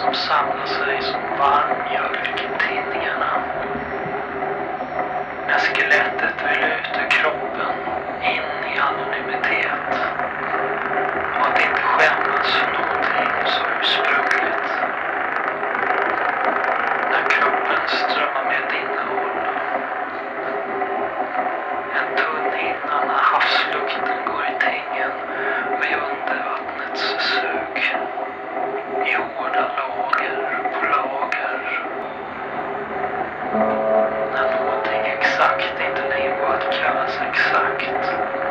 som samlar sig som varm mjölk i tinningarna. När skelettet vill ut ur kroppen, in i anonymitet. Och att inte skämmas för någonting så ursprungligt. När kroppen strömmar med ett innehåll exakt, inte nivå att kallas exakt.